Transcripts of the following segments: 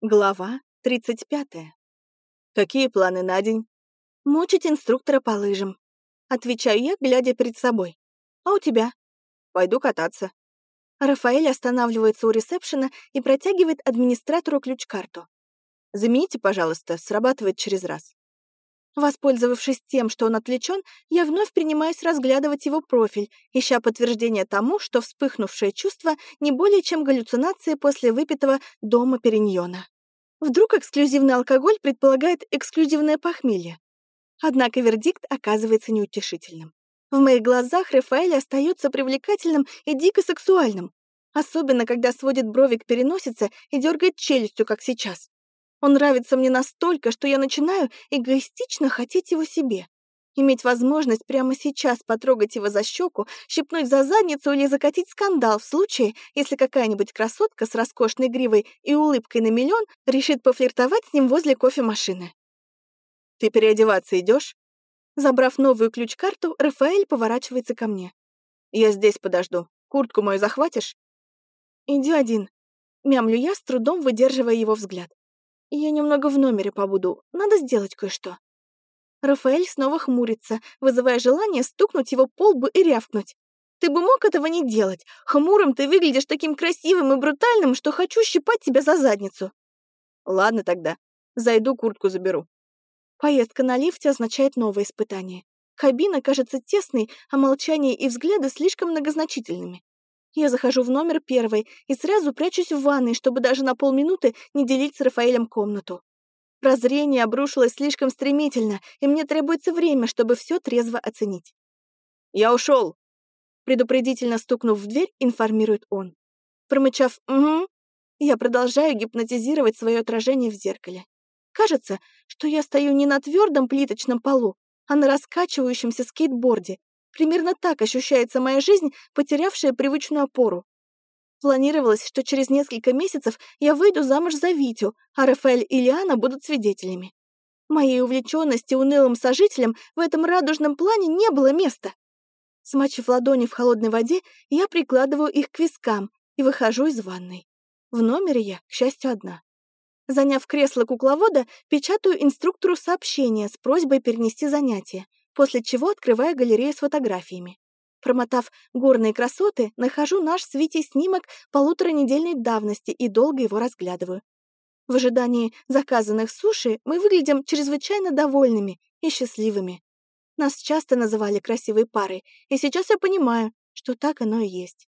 Глава 35. Какие планы на день? Мучить инструктора по лыжам. Отвечаю я, глядя перед собой. А у тебя? Пойду кататься. Рафаэль останавливается у ресепшена и протягивает администратору ключ-карту. Замените, пожалуйста, срабатывает через раз. Воспользовавшись тем, что он отвлечен, я вновь принимаюсь разглядывать его профиль, ища подтверждение тому, что вспыхнувшее чувство не более чем галлюцинации после выпитого дома периньона. Вдруг эксклюзивный алкоголь предполагает эксклюзивное похмелье. Однако вердикт оказывается неутешительным. В моих глазах Рафаэль остается привлекательным и дико сексуальным, особенно когда сводит брови к переносице и дергает челюстью, как сейчас. Он нравится мне настолько, что я начинаю эгоистично хотеть его себе. Иметь возможность прямо сейчас потрогать его за щеку, щипнуть за задницу или закатить скандал в случае, если какая-нибудь красотка с роскошной гривой и улыбкой на миллион решит пофлиртовать с ним возле кофемашины. «Ты переодеваться идешь? Забрав новую ключ-карту, Рафаэль поворачивается ко мне. «Я здесь подожду. Куртку мою захватишь?» «Иди один». Мямлю я, с трудом выдерживая его взгляд. Я немного в номере побуду. Надо сделать кое-что». Рафаэль снова хмурится, вызывая желание стукнуть его по лбу и рявкнуть. «Ты бы мог этого не делать. Хмурым ты выглядишь таким красивым и брутальным, что хочу щипать тебя за задницу». «Ладно тогда. Зайду, куртку заберу». Поездка на лифте означает новое испытание. Кабина кажется тесной, а молчание и взгляды слишком многозначительными. Я захожу в номер первой и сразу прячусь в ванной, чтобы даже на полминуты не делить с Рафаэлем комнату. Прозрение обрушилось слишком стремительно, и мне требуется время, чтобы все трезво оценить. «Я ушел!» Предупредительно стукнув в дверь, информирует он. Промычав «Угу», я продолжаю гипнотизировать свое отражение в зеркале. Кажется, что я стою не на твердом плиточном полу, а на раскачивающемся скейтборде, Примерно так ощущается моя жизнь, потерявшая привычную опору. Планировалось, что через несколько месяцев я выйду замуж за Витю, а Рафаэль и Лиана будут свидетелями. Моей увлеченности унылым сожителем в этом радужном плане не было места. Смачив ладони в холодной воде, я прикладываю их к вискам и выхожу из ванной. В номере я, к счастью, одна. Заняв кресло кукловода, печатаю инструктору сообщение с просьбой перенести занятие, после чего открываю галерею с фотографиями. Промотав горные красоты, нахожу наш с Витей снимок полуторанедельной давности и долго его разглядываю. В ожидании заказанных суши мы выглядим чрезвычайно довольными и счастливыми. Нас часто называли красивой парой, и сейчас я понимаю, что так оно и есть.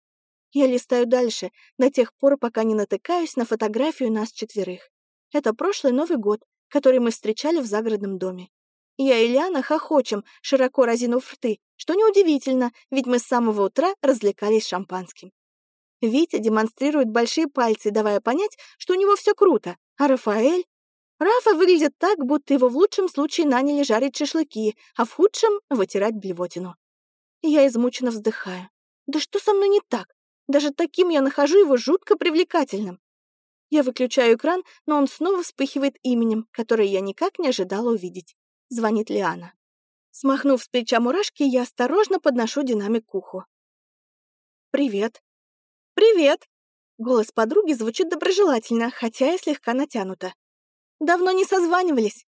Я листаю дальше, до тех пор, пока не натыкаюсь на фотографию нас четверых. Это прошлый Новый год, который мы встречали в загородном доме. Я и Ляна хохочем, широко разинув рты, что неудивительно, ведь мы с самого утра развлекались шампанским. Витя демонстрирует большие пальцы, давая понять, что у него все круто, а Рафаэль... Рафа выглядит так, будто его в лучшем случае наняли жарить шашлыки, а в худшем — вытирать блевотину. Я измученно вздыхаю. Да что со мной не так? Даже таким я нахожу его жутко привлекательным. Я выключаю экран, но он снова вспыхивает именем, которое я никак не ожидала увидеть звонит Лиана. Смахнув с плеча мурашки, я осторожно подношу динамик к уху. «Привет». «Привет!» Голос подруги звучит доброжелательно, хотя и слегка натянуто. «Давно не созванивались».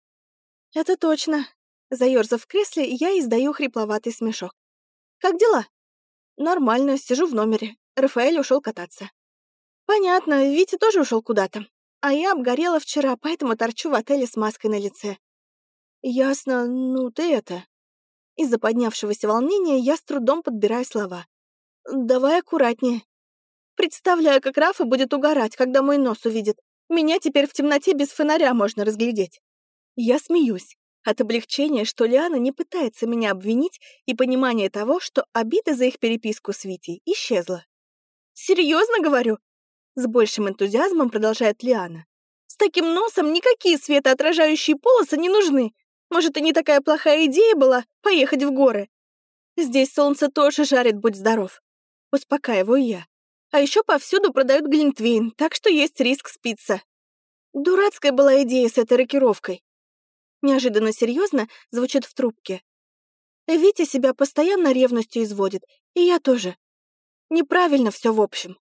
«Это точно». Заёрзав в кресле, я издаю хрипловатый смешок. «Как дела?» «Нормально, сижу в номере. Рафаэль ушел кататься». «Понятно, Витя тоже ушел куда-то. А я обгорела вчера, поэтому торчу в отеле с маской на лице. «Ясно, ну ты это...» Из-за поднявшегося волнения я с трудом подбираю слова. «Давай аккуратнее. Представляю, как Рафа будет угорать, когда мой нос увидит. Меня теперь в темноте без фонаря можно разглядеть». Я смеюсь. От облегчения, что Лиана не пытается меня обвинить, и понимание того, что обида за их переписку с Витей исчезла. «Серьезно говорю?» С большим энтузиазмом продолжает Лиана. «С таким носом никакие светоотражающие полосы не нужны. Может, и не такая плохая идея была поехать в горы? Здесь солнце тоже жарит, будь здоров. Успокаиваю я. А еще повсюду продают глинтвейн, так что есть риск спиться. Дурацкая была идея с этой рокировкой. Неожиданно серьезно звучит в трубке. Витя себя постоянно ревностью изводит, и я тоже. Неправильно все в общем.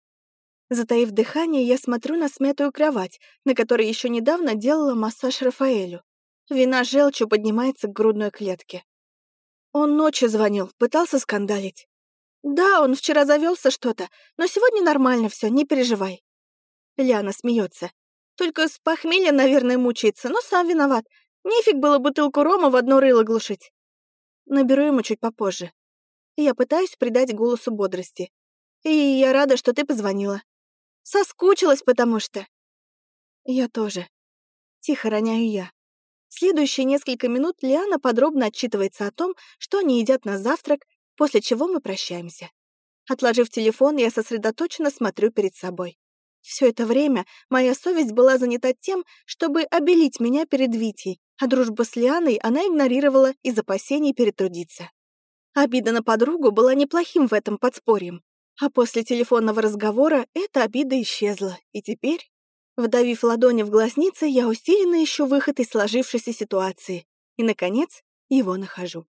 Затаив дыхание, я смотрю на смятую кровать, на которой еще недавно делала массаж Рафаэлю. Вина желчью поднимается к грудной клетке. Он ночью звонил, пытался скандалить. Да, он вчера завелся что-то, но сегодня нормально все, не переживай. Ляна смеется. Только с похмелья, наверное, мучается, но сам виноват. Нефиг было бутылку рома в одно рыло глушить. Наберу ему чуть попозже. Я пытаюсь придать голосу бодрости. И я рада, что ты позвонила. Соскучилась, потому что... Я тоже. Тихо роняю я. Следующие несколько минут Лиана подробно отчитывается о том, что они едят на завтрак, после чего мы прощаемся. Отложив телефон, я сосредоточенно смотрю перед собой. Все это время моя совесть была занята тем, чтобы обелить меня перед Витей, а дружбу с Лианой она игнорировала из опасений перетрудиться. Обида на подругу была неплохим в этом подспорьем, а после телефонного разговора эта обида исчезла, и теперь Вдавив ладони в глазницы, я усиленно ищу выход из сложившейся ситуации и, наконец, его нахожу.